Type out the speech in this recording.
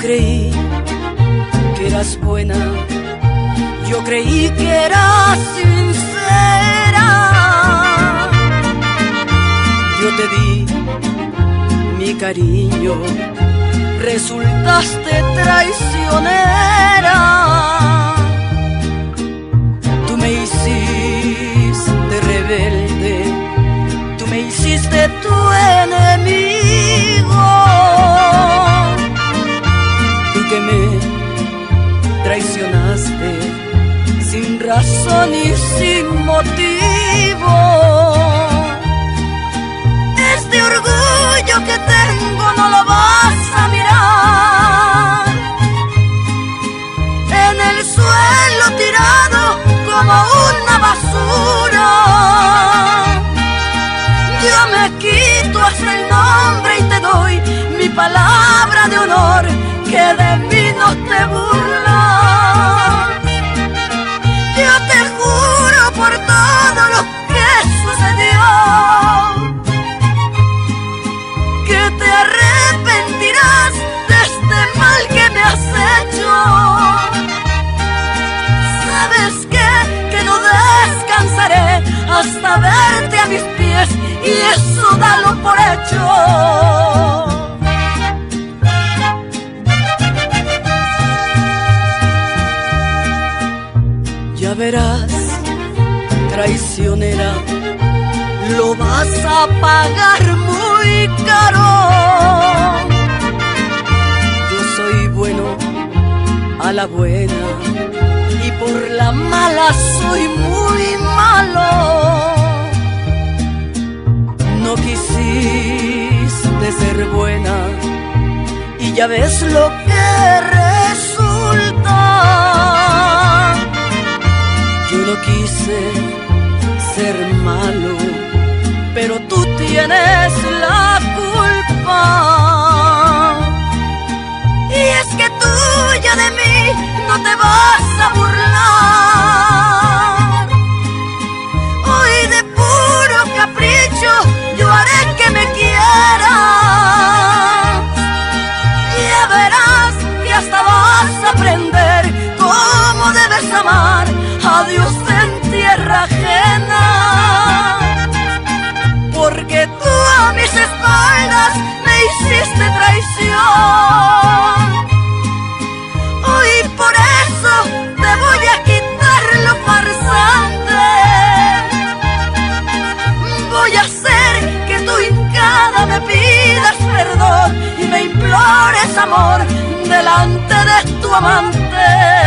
creí que eras buena, yo creí que eras sincera. Yo te di mi cariño, resultaste traicionera. Razón y sin motivo. Este orgullo que tengo no lo vas a mirar. En el suelo tirado como una basura. Yo me quito hasta el nombre y te doy mi palabra de honor que de hasta verte a mis pies y eso dalo por hecho. Ya verás, traicionera, lo vas a pagar muy caro. Yo soy bueno a la buena y por la mala soy muy malo. No quisiste ser buena y ya ves lo que resulta. Yo no quise ser malo, pero tú tienes la culpa. Y es que tú ya de mí no te vas a burlar. Hoy por eso te voy a quitar lo farsante. Voy a hacer que tú hincada me pidas perdón y me implores amor delante de tu amante.